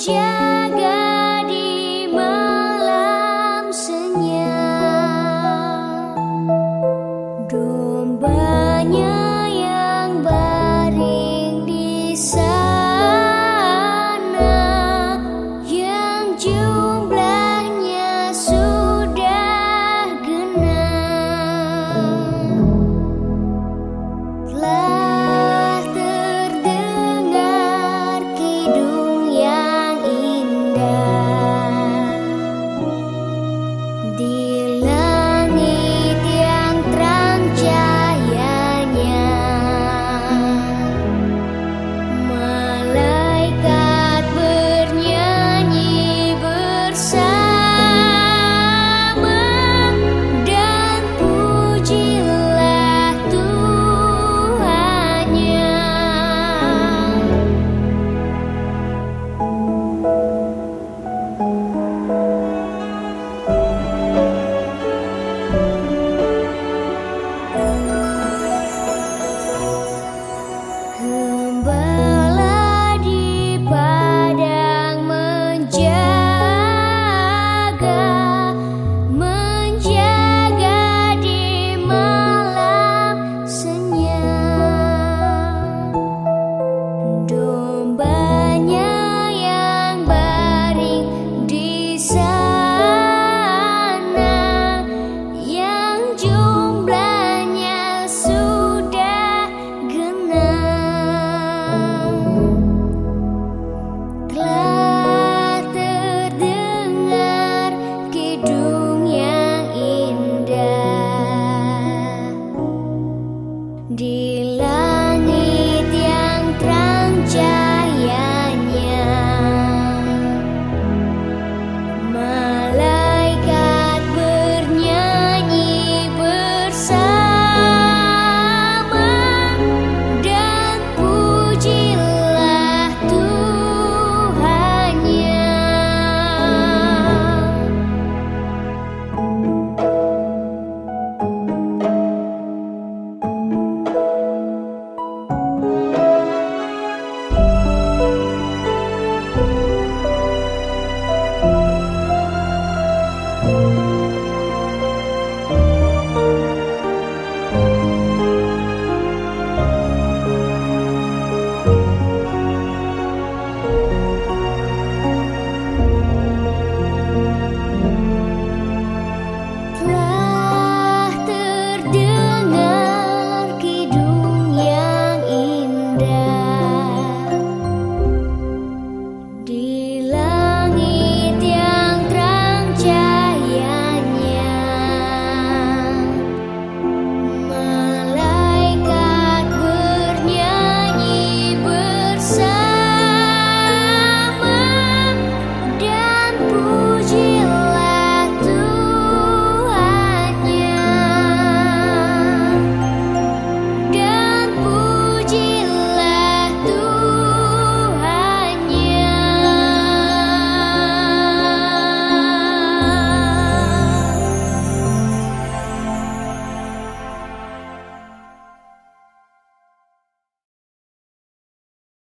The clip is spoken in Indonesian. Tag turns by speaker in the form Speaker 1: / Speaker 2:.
Speaker 1: jaga di malam senyap. Dombanya yang baring di